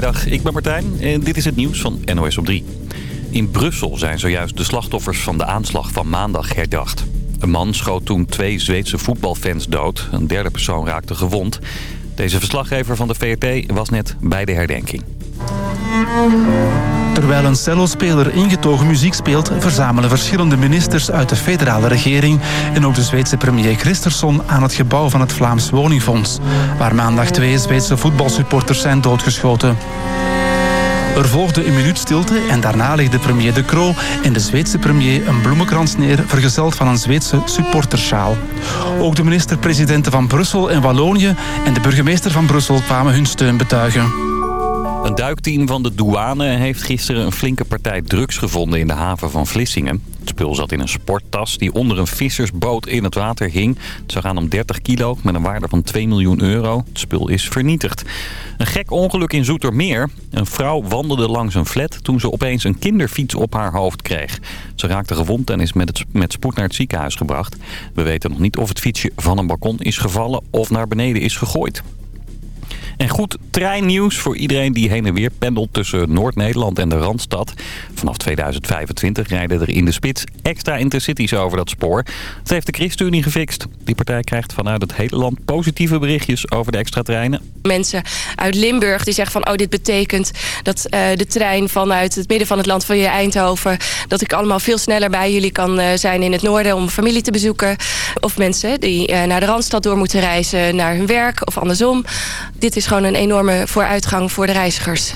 Goedemiddag, ik ben Martijn en dit is het nieuws van NOS op 3. In Brussel zijn zojuist de slachtoffers van de aanslag van maandag herdacht. Een man schoot toen twee Zweedse voetbalfans dood. Een derde persoon raakte gewond. Deze verslaggever van de VRT was net bij de herdenking. Terwijl een cellospeler ingetogen muziek speelt... verzamelen verschillende ministers uit de federale regering... en ook de Zweedse premier Christersson aan het gebouw van het Vlaams Woningfonds... waar maandag twee Zweedse voetbalsupporters zijn doodgeschoten. Er volgde een minuut stilte en daarna legde premier De Croo en de Zweedse premier een bloemenkrans neer, vergezeld van een Zweedse supportersjaal. Ook de minister-presidenten van Brussel en Wallonië en de burgemeester van Brussel kwamen hun steun betuigen. Een duikteam van de douane heeft gisteren een flinke partij drugs gevonden in de haven van Vlissingen. Het spul zat in een sporttas die onder een vissersboot in het water hing. Het zou gaan om 30 kilo met een waarde van 2 miljoen euro. Het spul is vernietigd. Een gek ongeluk in Zoetermeer. Een vrouw wandelde langs een flat toen ze opeens een kinderfiets op haar hoofd kreeg. Ze raakte gewond en is met, het, met spoed naar het ziekenhuis gebracht. We weten nog niet of het fietsje van een balkon is gevallen of naar beneden is gegooid. En goed treinnieuws voor iedereen die heen en weer pendelt tussen Noord-Nederland en de Randstad. Vanaf 2025 rijden er in de spits extra intercities over dat spoor. Dat heeft de ChristenUnie gefixt. Die partij krijgt vanuit het hele land positieve berichtjes over de extra treinen. Mensen uit Limburg die zeggen van oh dit betekent dat uh, de trein vanuit het midden van het land van je Eindhoven... dat ik allemaal veel sneller bij jullie kan uh, zijn in het noorden om familie te bezoeken. Of mensen die uh, naar de Randstad door moeten reizen naar hun werk of andersom. Dit is gewoon een enorme vooruitgang voor de reizigers.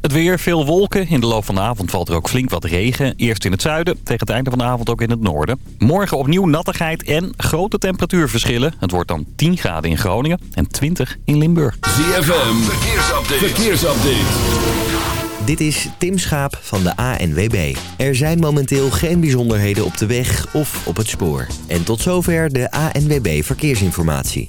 Het weer, veel wolken. In de loop van de avond valt er ook flink wat regen. Eerst in het zuiden, tegen het einde van de avond ook in het noorden. Morgen opnieuw nattigheid en grote temperatuurverschillen. Het wordt dan 10 graden in Groningen en 20 in Limburg. ZFM, verkeersupdate. verkeersupdate. Dit is Tim Schaap van de ANWB. Er zijn momenteel geen bijzonderheden op de weg of op het spoor. En tot zover de ANWB Verkeersinformatie.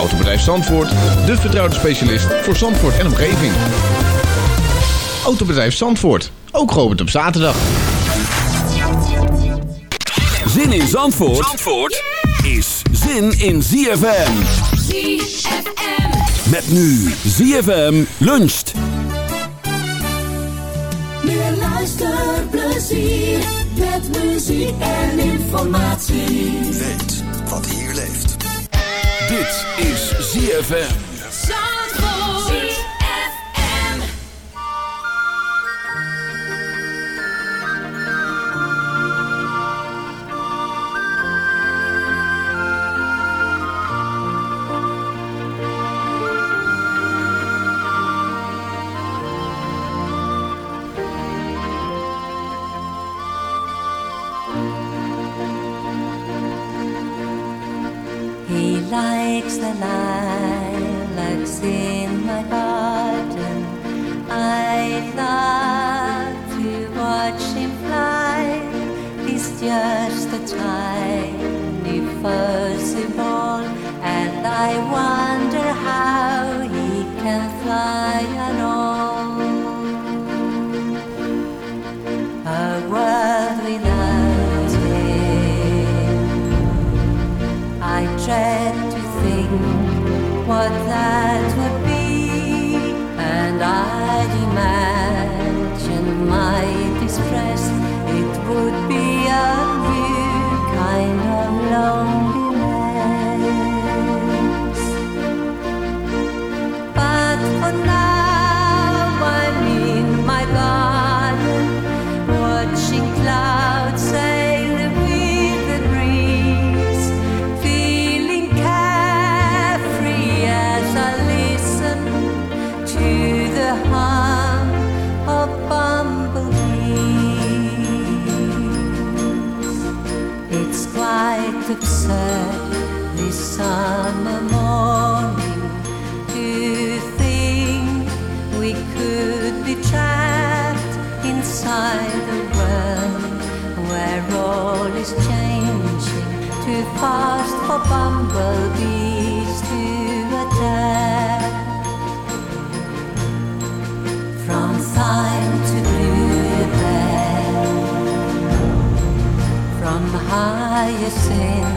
Autobedrijf Zandvoort, de vertrouwde specialist voor Zandvoort en omgeving. Autobedrijf Zandvoort, ook geopend op zaterdag. Zin in Zandvoort, Zandvoort is zin in ZFM. ZFM. Met nu ZFM luncht. Meer luisterplezier met muziek en informatie. Weet wat hier leeft. Dit is ZFM. Fast for bumblebees to attack. From thyme to bluebell, from hyacinth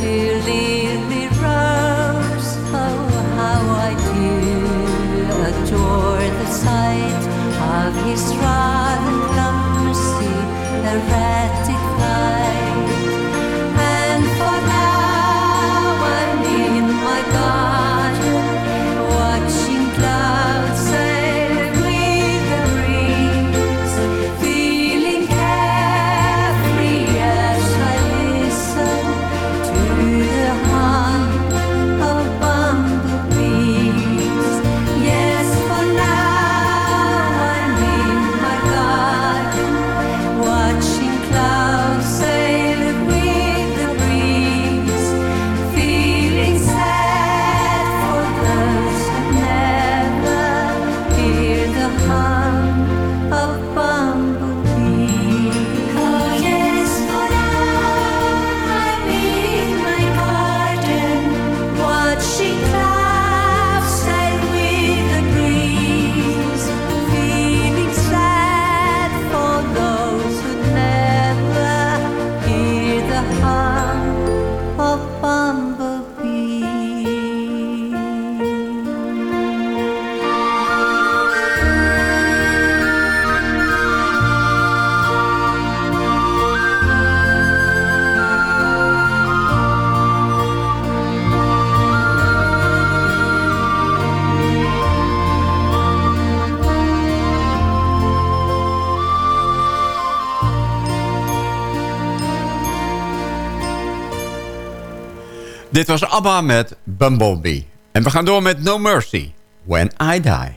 to lily rose. Oh, how I do adore the sight of his rather clumsy, erratic flight. Dit was ABBA met Bumblebee. En we gaan door met No Mercy, When I Die.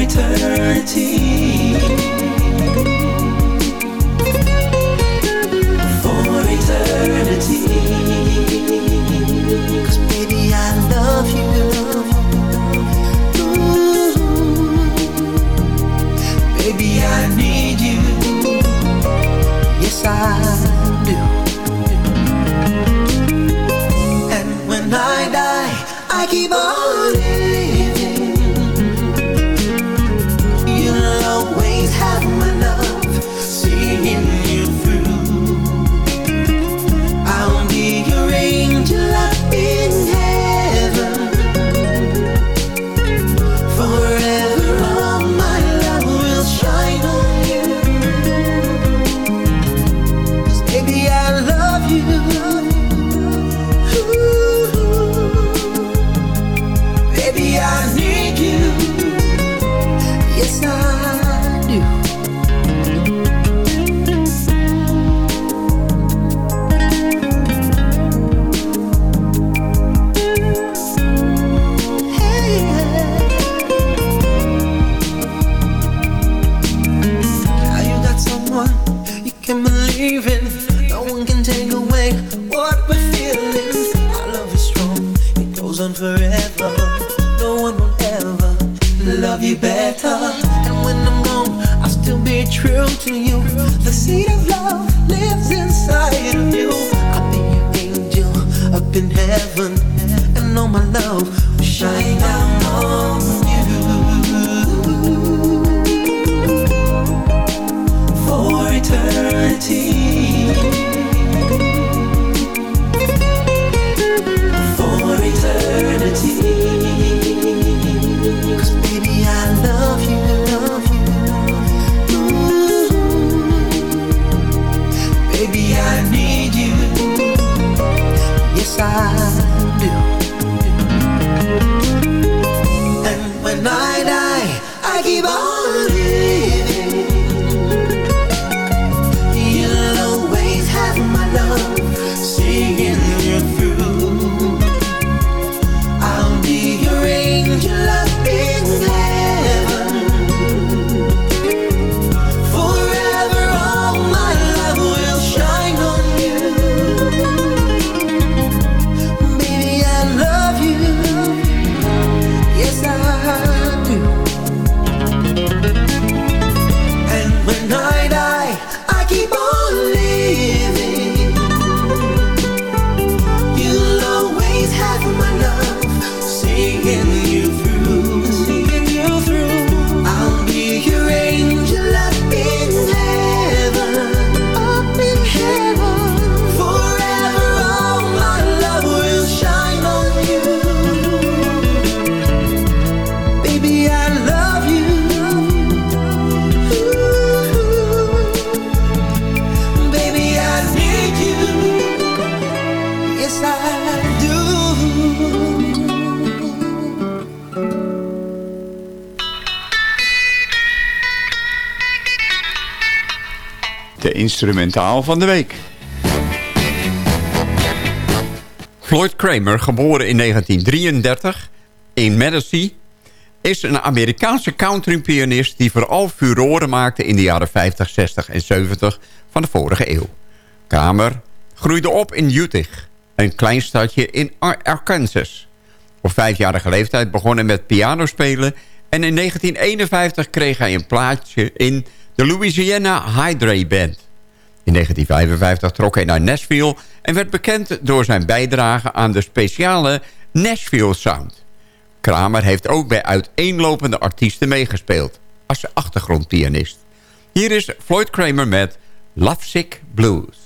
Eternity. Instrumentaal van de week. Floyd Kramer, geboren in 1933 in Madison... is een Amerikaanse countrypianist die vooral furoren maakte... in de jaren 50, 60 en 70 van de vorige eeuw. Kramer groeide op in Utah, een klein stadje in Ar- Arkansas. Op vijfjarige leeftijd begon hij met pianospelen... en in 1951 kreeg hij een plaatsje in de Louisiana Hydra Band. In 1955 trok hij naar Nashville en werd bekend door zijn bijdrage aan de speciale Nashville Sound. Kramer heeft ook bij uiteenlopende artiesten meegespeeld als achtergrondpianist. Hier is Floyd Kramer met Lovesick Blues.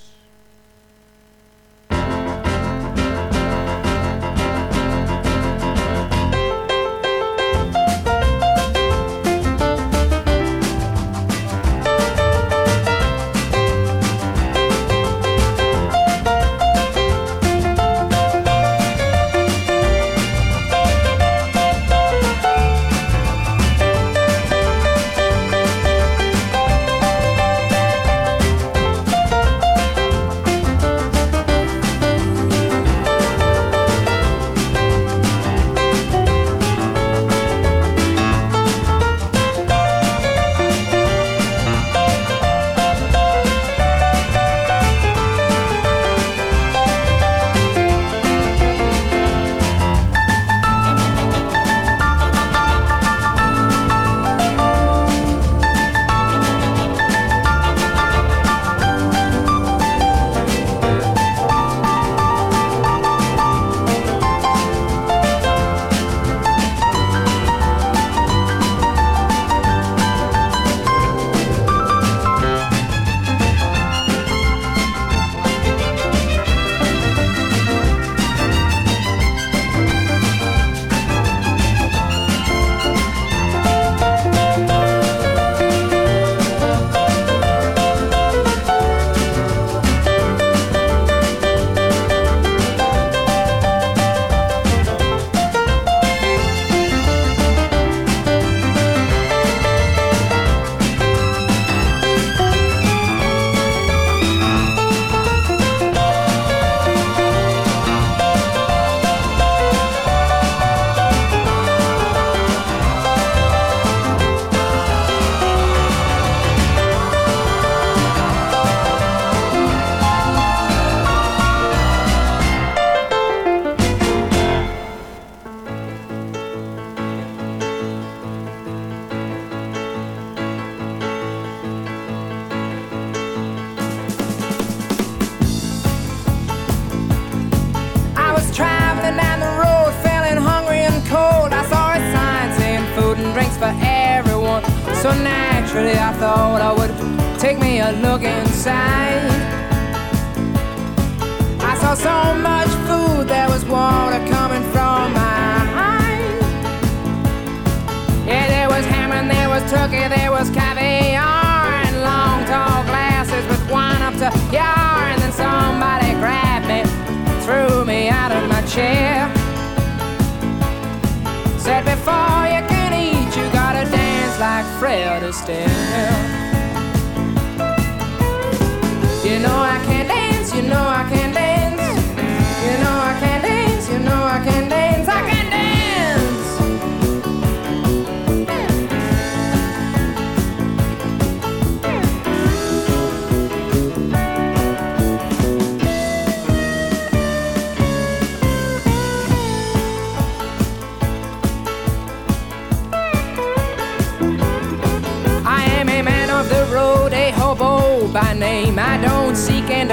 understand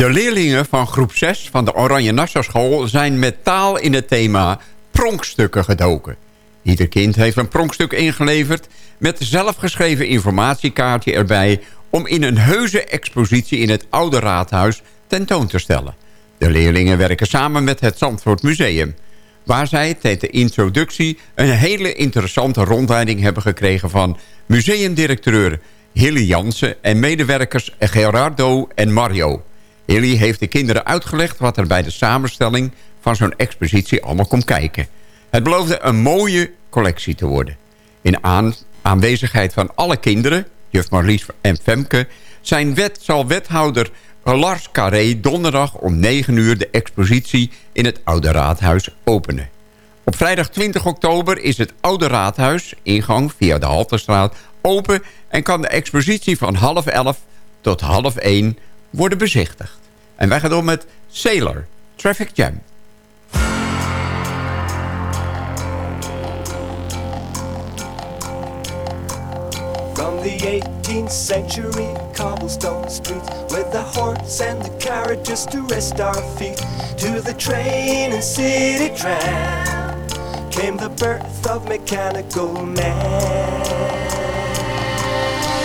De leerlingen van groep 6 van de Oranje Nassau School... zijn met taal in het thema pronkstukken gedoken. Ieder kind heeft een pronkstuk ingeleverd... met zelfgeschreven informatiekaartje erbij... om in een heuse expositie in het Oude Raadhuis tentoon te stellen. De leerlingen werken samen met het Zandvoort Museum... waar zij tijdens de introductie een hele interessante rondleiding hebben gekregen... van museumdirecteur Hilly Jansen en medewerkers Gerardo en Mario... Hilly heeft de kinderen uitgelegd wat er bij de samenstelling van zo'n expositie allemaal komt kijken. Het beloofde een mooie collectie te worden. In aan- aanwezigheid van alle kinderen, juf Marlies en Femke... zijn zal wethouder Lars Carré donderdag om 9 uur de expositie in het Oude Raadhuis openen. Op vrijdag 20 oktober is het Oude Raadhuis, ingang via de Halterstraat, open... en kan de expositie van half elf tot half 1 worden bezichtigd. En wij gaan door met Sailor, Traffic Jam. From the 18th century cobblestone streets With the horse and the carriage just to rest our feet. To the train and city tram Came the birth of mechanical man.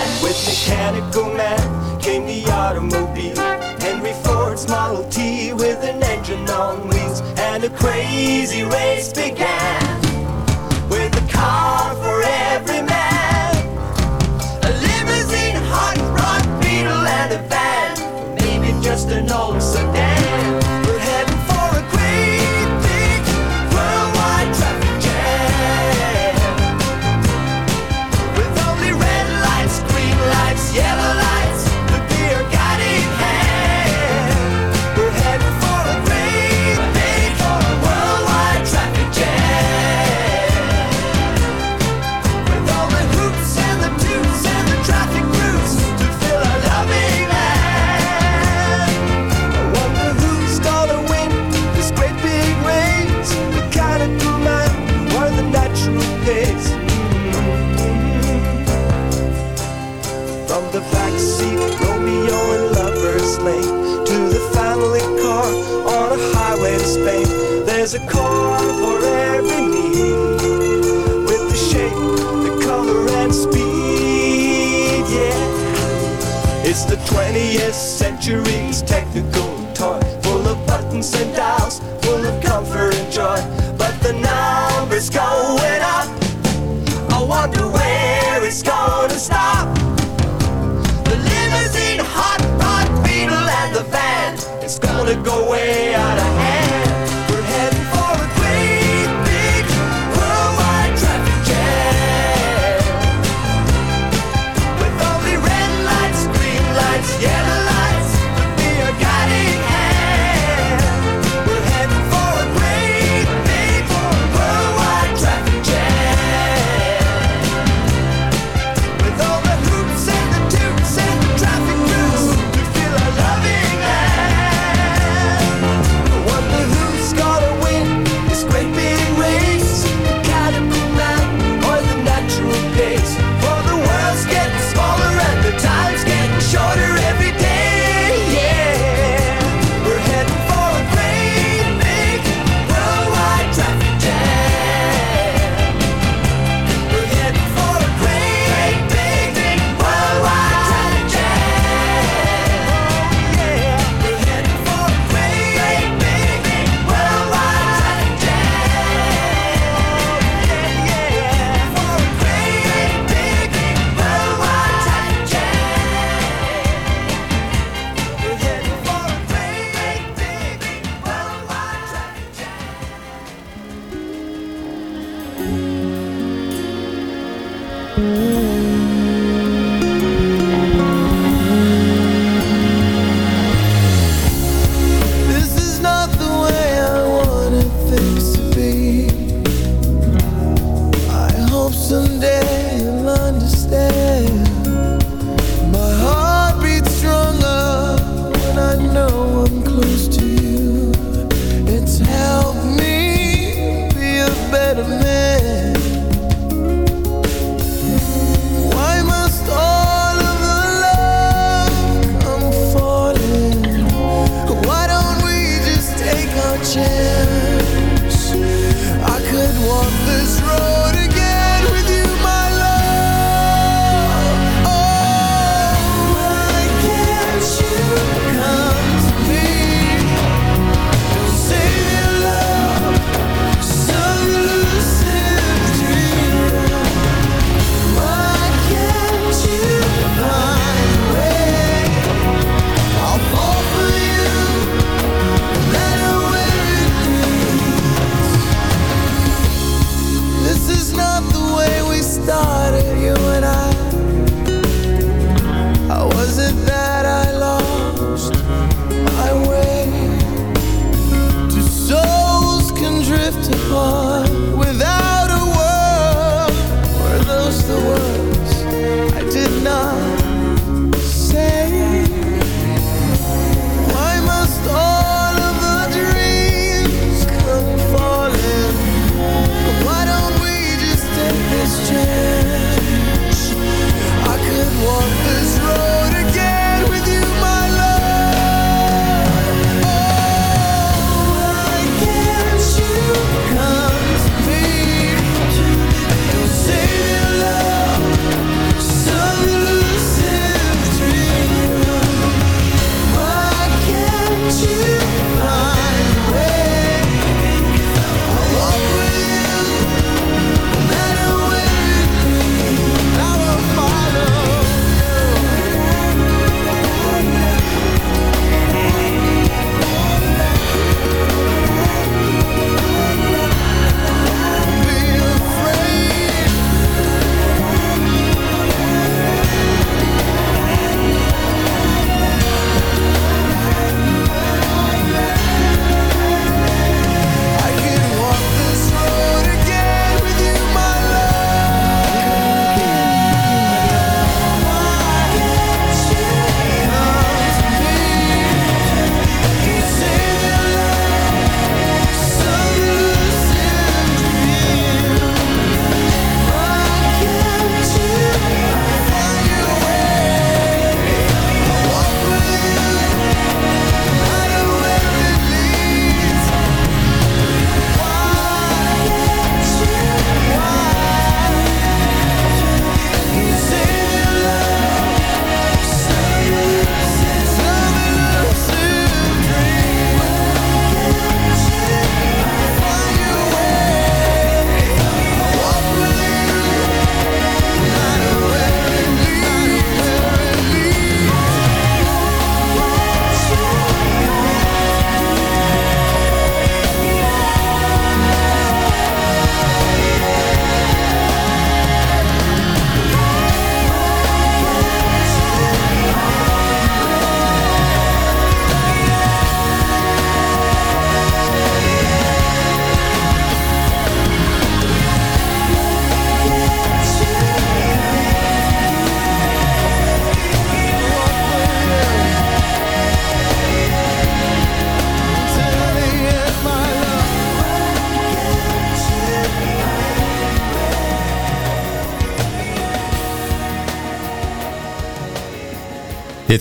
And with mechanical man came the automobile. Henry Ford's Model T with an engine on wheels And a crazy race began With a car for every man a limousine, hot rod, beetle, and a van. Maybe just an old There's a core for every need with the shape, the color, and speed. Yeah, it's the 20th century's technical toy, full of buttons and dials, full of comfort and joy. But the numbers going up. I wonder where it's gonna stop. The limousine, hot rod, beetle, and the van. It's gonna go way out of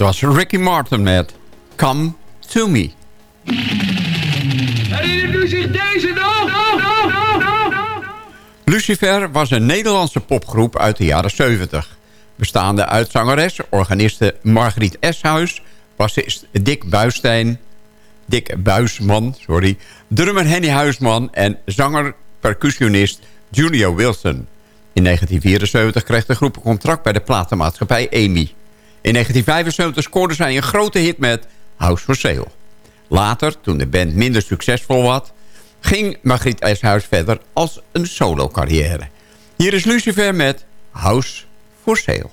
was Ricky Martin met Come To Me. Herinnert u zich deze nog? Lucifer was een Nederlandse popgroep uit de jaren 70. Bestaande uit zangeres, organiste Margriet Eshuis... bassist Dick Buistijn, Dick Buisman, sorry... drummer Henny Huisman en zanger-percussionist Julio Wilson. In 1974 kreeg de groep een contract bij de platenmaatschappij EMI. In 1975 scoorde zij een grote hit met House for Sale. Later, toen de band minder succesvol was... ging Margriet Eshuis verder als een solo-carrière. Hier is Lucifer met House for Sale.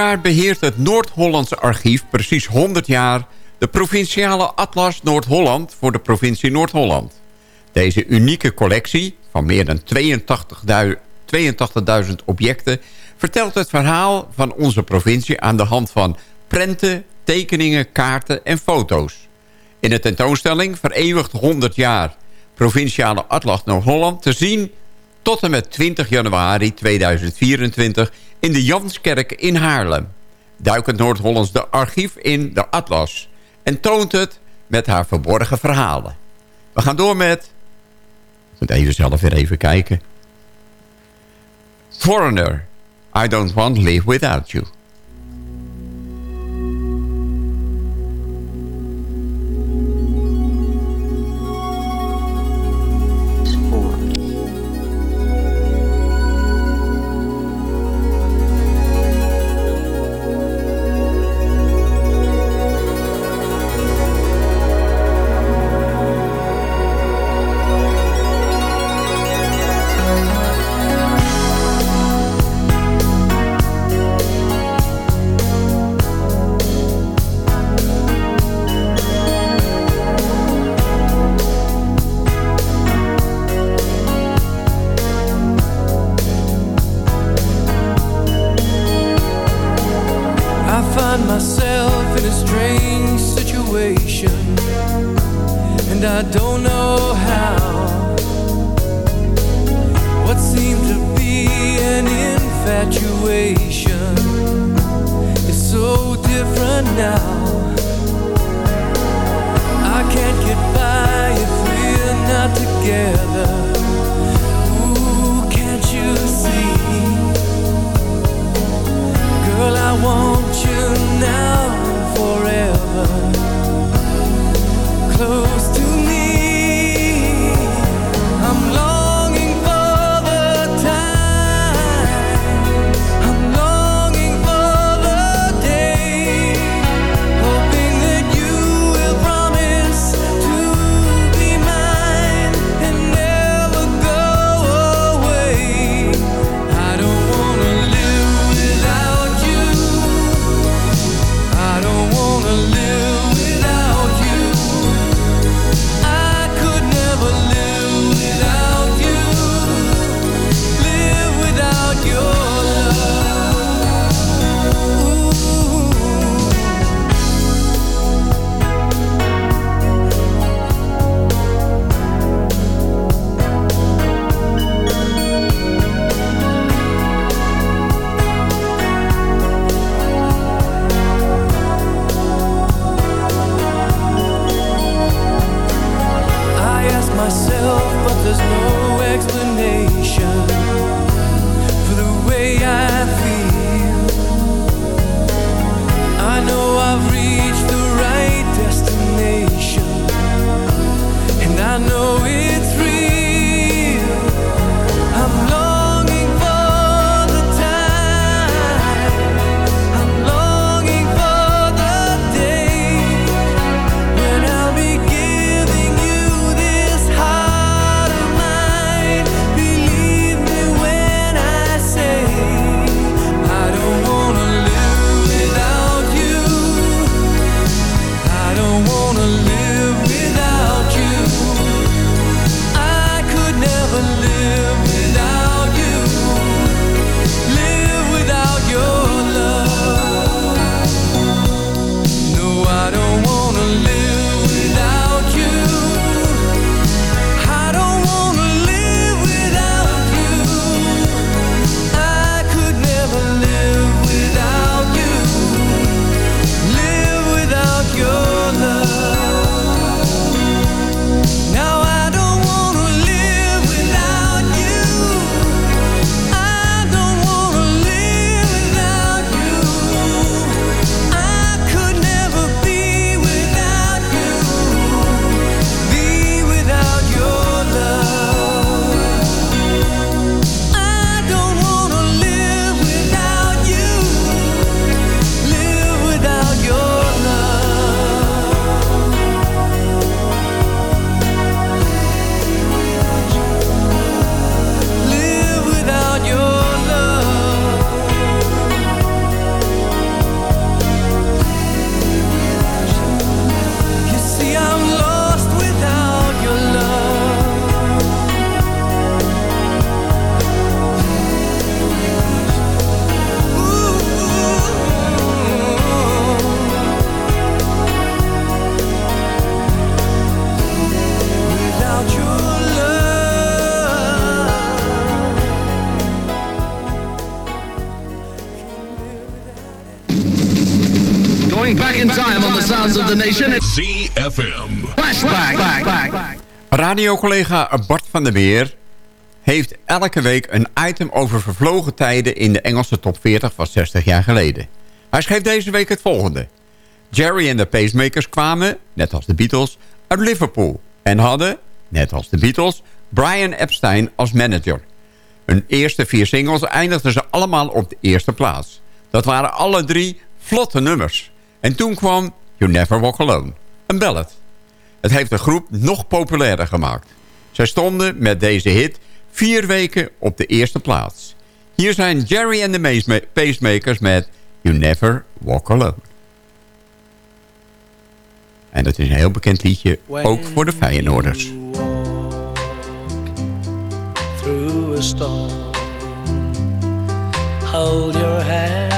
Jaar beheert het Noord-Hollandse archief precies 100 jaar... de provinciale Atlas Noord-Holland voor de provincie Noord-Holland. Deze unieke collectie van meer dan 82.000 82.000 objecten... vertelt het verhaal van onze provincie aan de hand van prenten, tekeningen, kaarten en foto's. In de tentoonstelling vereeuwigd 100 jaar Provinciale Atlas Noord-Holland te zien tot en met 20 januari 2024 in de Janskerk in Haarlem. Duikt Noord-Hollands de archief in de Atlas en toont het met haar verborgen verhalen. We gaan door met... Ik moet even zelf weer even kijken. Foreigner, I don't want to live without you. Radiocollega Bart van der Weer heeft elke week een item over vervlogen tijden in de Engelse top 40 van 60 jaar geleden. Hij schreef deze week het volgende. Jerry en de Pacemakers kwamen, net als de Beatles, uit Liverpool en hadden, net als de Beatles, Brian Epstein als manager. Hun eerste vier singles eindigden ze allemaal op de eerste plaats. Dat waren alle drie vlotte nummers. En toen kwam You Never Walk Alone, een ballad. Het heeft de groep nog populairder gemaakt. Zij stonden met deze hit vier weken op de eerste plaats. Hier zijn Jerry en de Pacemakers met You Never Walk Alone. En dat is een heel bekend liedje, ook voor de Feyenoorders. through a storm. Hold your head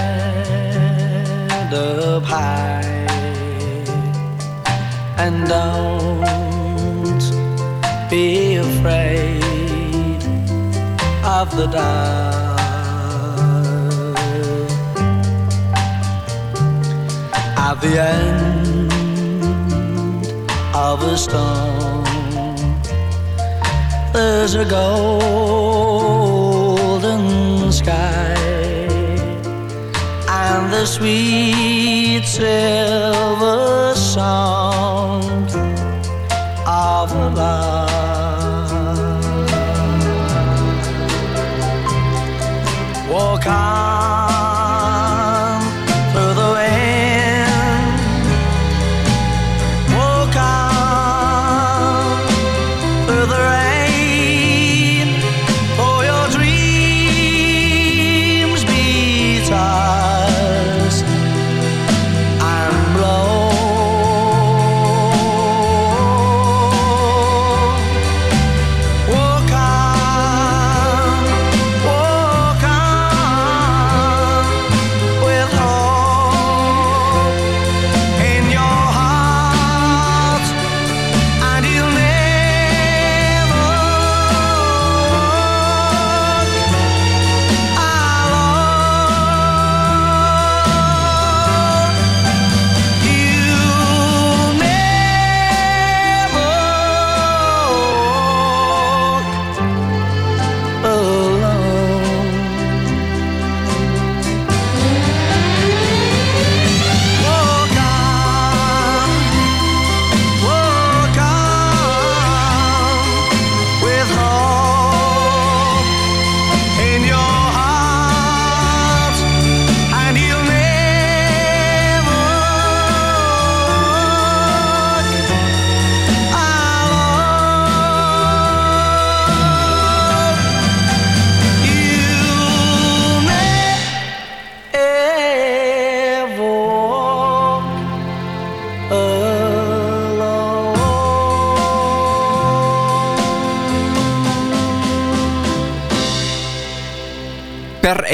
up high and don't be afraid of the dark. At the end of a storm there's a golden sky and the sweet silver sound of love. Walk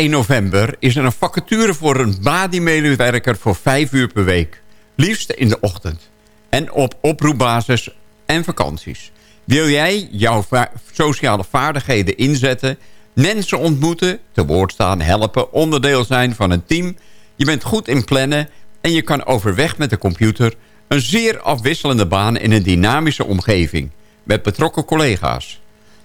1 november is er een vacature voor een BADI-medewerker voor 5 uur per week. Liefst in de ochtend. En op oproepbasis en vakanties. Wil jij jouw sociale vaardigheden inzetten... mensen ontmoeten, te woord staan, helpen... onderdeel zijn van een team... je bent goed in plannen... en je kan overweg met de computer... een zeer afwisselende baan in een dynamische omgeving... met betrokken collega's.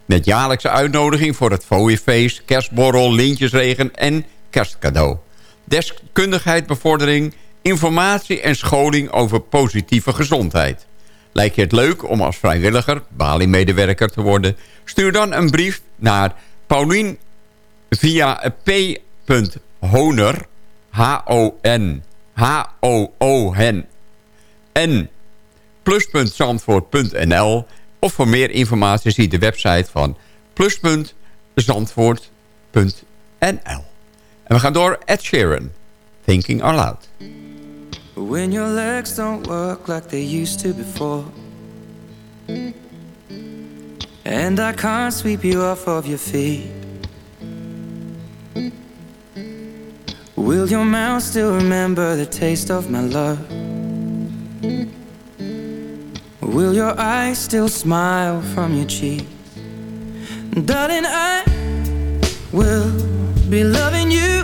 Met jaarlijkse uitnodiging voor het fooiefeest, kerstborrel, lintjesregen en kerstcadeau. Deskundigheid, bevordering, informatie en scholing over positieve gezondheid. Lijkt je het leuk om als vrijwilliger, Bali-medewerker te worden? Stuur dan een brief naar Paulien via p.honer, H-O-N, H-O-O-N, en of voor meer informatie zie de website van pluspuntzandvoort.nl. En we gaan door Ed Sheeran, Thinking Out Loud. When your legs don't work like they used to before. And I can't sweep you off of your feet. Will your mouth still remember the taste of my love? Will your eyes still smile from your cheek? Darling, I will be loving you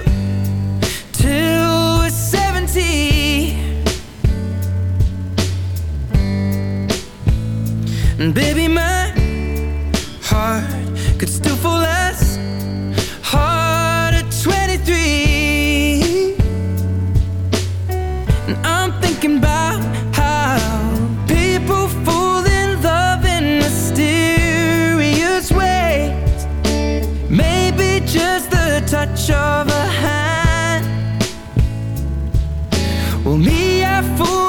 till we're 70. And baby, my heart could still fall as touch of a hand. Well, me, I fall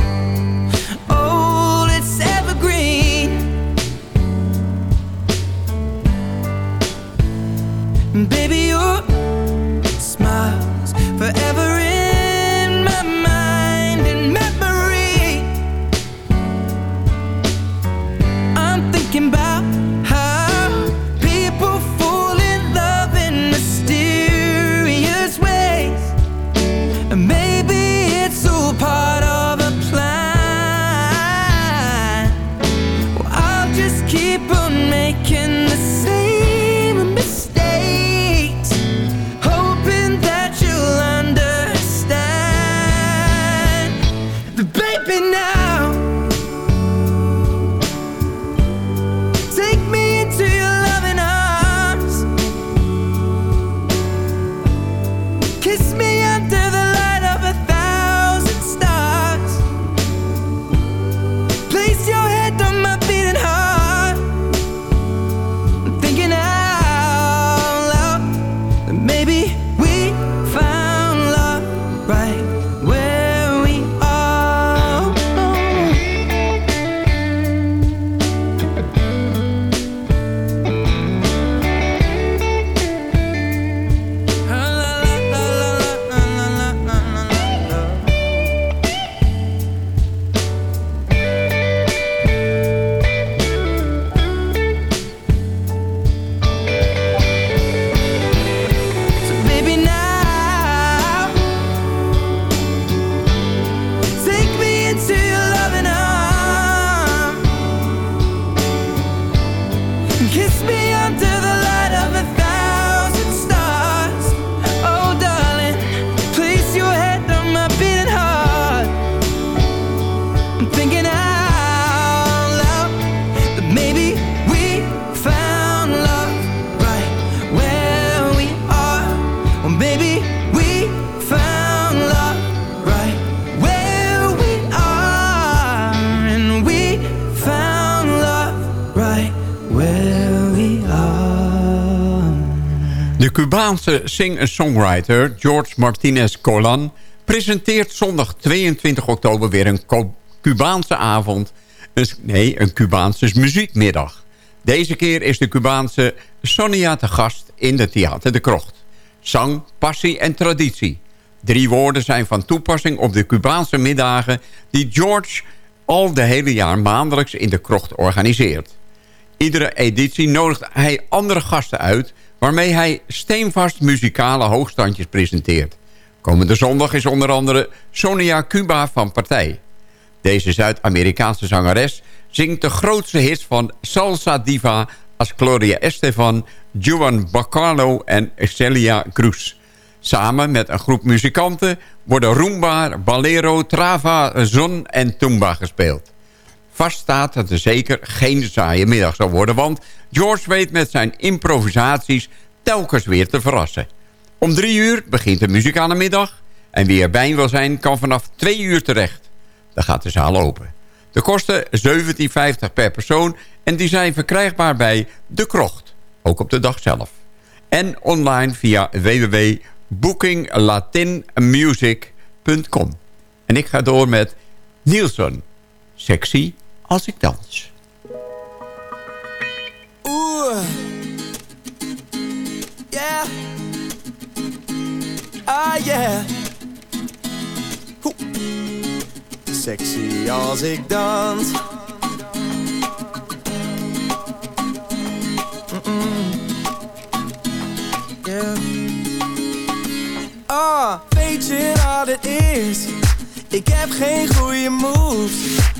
Cubaanse singer-songwriter George Martinez Colan... presenteert zondag 22 oktober weer een Cubaanse avond... Nee, een Cubaanse muziekmiddag. Deze keer is de Cubaanse Sonia te gast in de Theater de Krocht. Zang, passie en traditie. Drie woorden zijn van toepassing op de Cubaanse middagen... die George al de hele jaar maandelijks in de Krocht organiseert. Iedere editie nodigt hij andere gasten uit... waarmee hij steenvast muzikale hoogstandjes presenteert. Komende zondag is onder andere Sonia Cuba van Partij. Deze Zuid-Amerikaanse zangeres zingt de grootste hits van salsa diva... als Gloria Estefan, Juan Bacalo en Celia Cruz. Samen met een groep muzikanten worden rumba, balero, trava, zon en tumba gespeeld. Vast staat dat er zeker geen saaie middag zal worden... want George weet met zijn improvisaties telkens weer te verrassen. Om drie uur begint de muzikale middag... en wie erbij wil zijn kan vanaf twee uur terecht. Dan gaat de zaal open. De kosten 17,50 per persoon... en die zijn verkrijgbaar bij De Krocht, ook op de dag zelf. En online via www.bookinglatinmusic.com. En ik ga door met Nielsen. Sexy als ik dans. Oeh. Yeah. Ah, yeah. Hoe. Sexy als ik dans. Mm-mm. Yeah. Ah, weet je wat het is? Ik heb geen goede moves.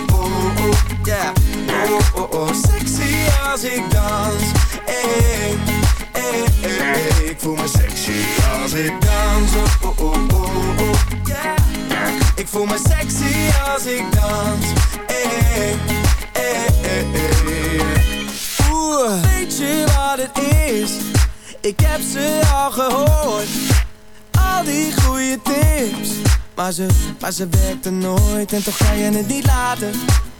als ik dans. Hey, hey, hey, hey. Ik voel me sexy als ik dans. Oh, oh, oh. Ik voel me sexy als ik dans. Oeh, weet je wat het is? Ik heb ze al gehoord al die goede tips Maar ze, maar ze werkte nooit en toch kan je het niet laten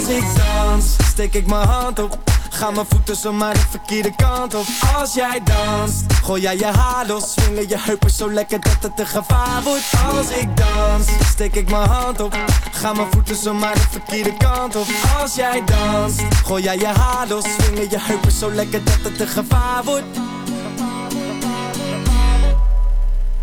Als ik dans, steek ik mijn hand op. Ga mijn voeten zomaar de verkeerde kant op. Als jij danst, gooi jij je haar los. Swingen je heupen zo lekker dat het een gevaar wordt. Als ik dans, steek ik mijn hand op. Ga mijn voeten zomaar de verkeerde kant op. Als jij danst, gooi jij je haar los. Swingen je heupen zo lekker dat het een gevaar wordt.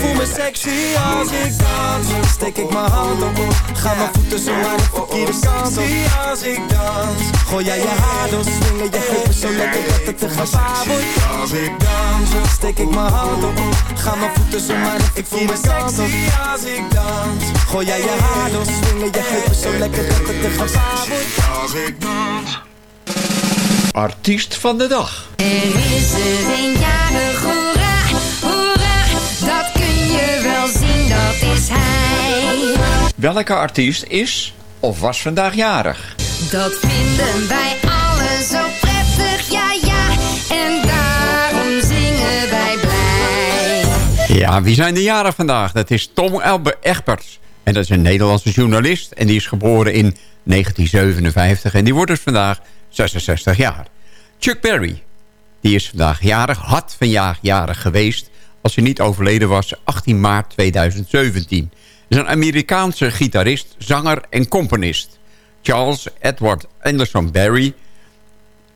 Ik voel me sexy als ik dans. Steek ik mijn hand op. Ga mijn voeten zo naar de verkeerde kant op. als ik dans. Gooi jij je haar door, swingen je heupen zo lekker dat het te gevaar wordt. Als ik dans, steek ik mijn hand op. Ga mijn voeten zo naar de verkeerde kant op. als ik dans. Gooi jij je haar door, swingen je heupen zo lekker dat het te gevaar wordt. Als ik dans. Artiest van de dag. Er is er een jarig, is hij. Welke artiest is of was vandaag jarig? Dat vinden wij allen zo prettig, ja ja, en daarom zingen wij blij. Ja, wie zijn de jaren vandaag? Dat is Tom Elbe Egberts. En dat is een Nederlandse journalist. En die is geboren in 1957. En die wordt dus vandaag 66 jaar. Chuck Berry. Die is vandaag jarig. Had vandaag jarig geweest. Als hij niet overleden was. 18 maart 2017. is een Amerikaanse gitarist, zanger en componist. Charles Edward Anderson Berry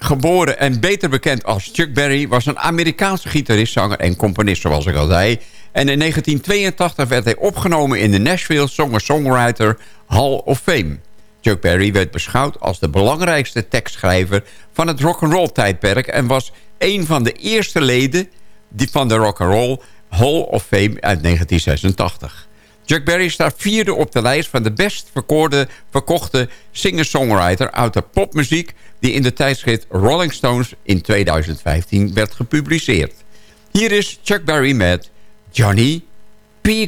geboren en beter bekend als Chuck Berry... was een Amerikaanse gitarist, zanger en componist, zoals ik al zei. En in 1982 werd hij opgenomen in de Nashville Singer-Songwriter Hall of Fame. Chuck Berry werd beschouwd als de belangrijkste tekstschrijver... van het rock'n'roll tijdperk... en was een van de eerste leden die van de Rock'n'Roll Hall of Fame uit 1986. Chuck Berry staat vierde op de lijst van de best verkoorde, verkochte singer-songwriter uit de popmuziek... die in de tijdschrift Rolling Stones in 2015 werd gepubliceerd. Hier is Chuck Berry met Johnny Be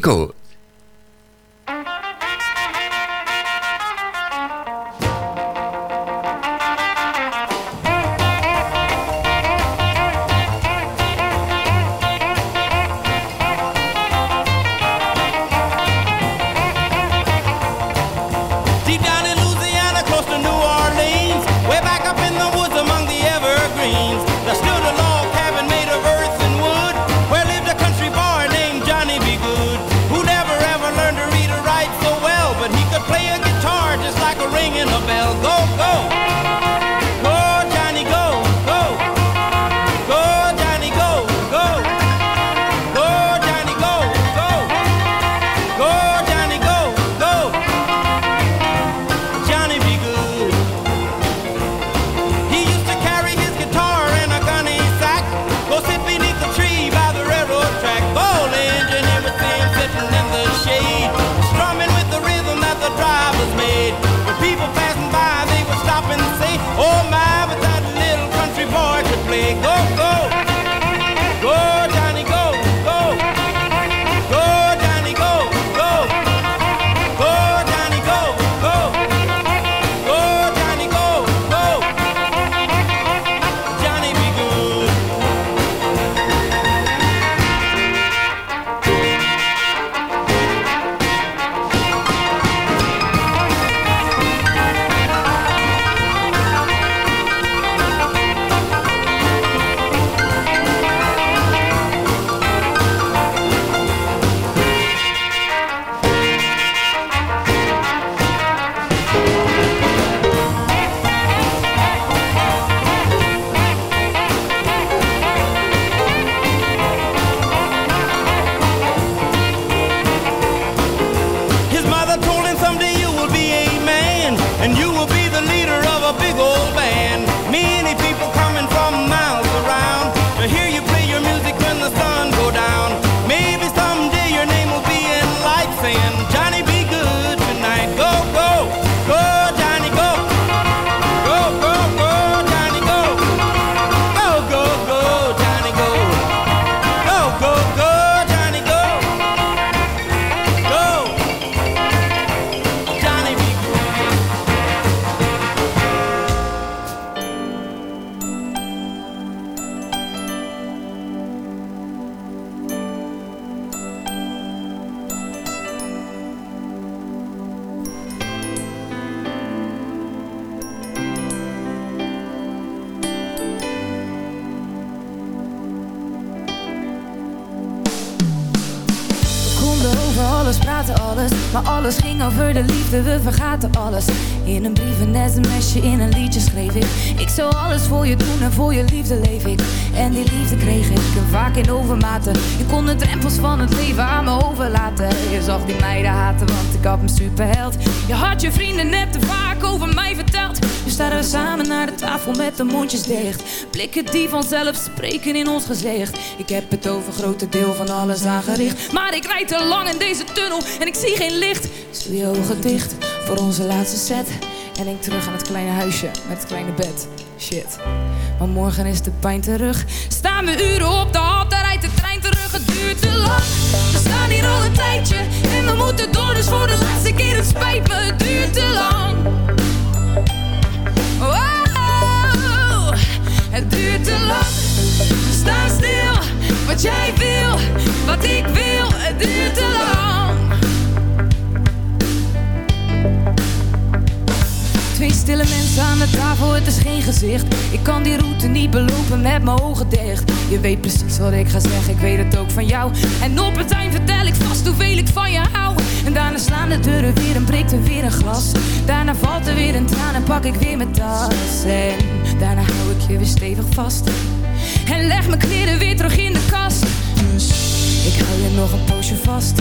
Je kon de drempels van het leven aan me overlaten. Je zag die meiden haten, want ik had een superheld. Je had je vrienden net te vaak over mij verteld. Nu staan we samen naar de tafel met de mondjes dicht. Blikken die vanzelf spreken in ons gezicht. Ik heb het over grote deel van alles aangericht. Maar ik rijd te lang in deze tunnel en ik zie geen licht. Doe je ogen dicht voor onze laatste set. En denk terug aan het kleine huisje met het kleine bed. Shit. Maar morgen is de pijn terug. Staan we uren op de duurt te lang. We staan hier al een tijdje. En we moeten door, dus voor de laatste keer. Het spijt me, het duurt te lang. Wow, het duurt te lang. Sta stil, wat jij wil, wat ik wil. Het duurt te lang. Twee stille mensen aan de tafel, het is geen gezicht. Ik kan die route niet belopen met mijn ogen dicht. Je weet precies wat ik ga zeggen, ik weet het ook van jou. En op het eind vertel ik vast hoeveel ik van je hou. En daarna slaan de deuren weer en breekt er weer een glas. Daarna valt er weer een traan en pak ik weer mijn tas. En daarna hou ik je weer stevig vast. En leg mijn kleren weer terug in de kast. Dus ik hou je nog een poosje vast.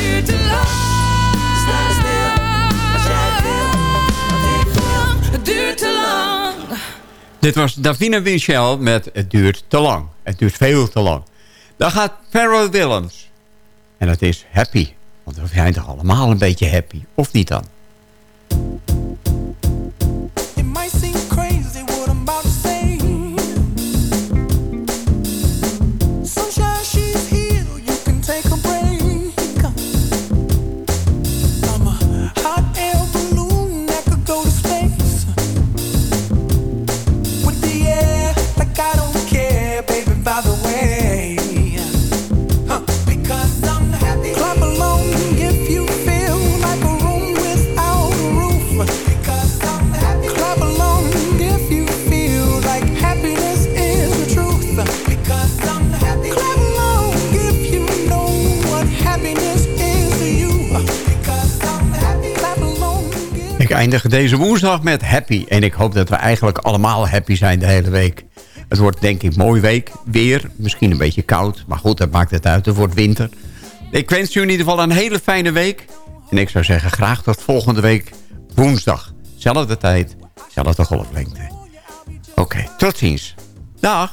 duurt te lang. Het duurt te lang. Dit was Davina Winchell met Het duurt te lang. Het duurt veel te lang. Dan gaat Pharrell Williams. En dat is happy. Want we zijn toch allemaal een beetje happy, of niet dan? Ik eindig deze woensdag met happy. En ik hoop dat we eigenlijk allemaal happy zijn de hele week. Het wordt denk ik een mooie week. Weer, misschien een beetje koud. Maar goed, dat maakt het uit. Het wordt winter. Ik wens u in ieder geval een hele fijne week. En ik zou zeggen, graag tot volgende week woensdag. Zelfde tijd, zelfde golflengte. Oké, tot ziens. Dag.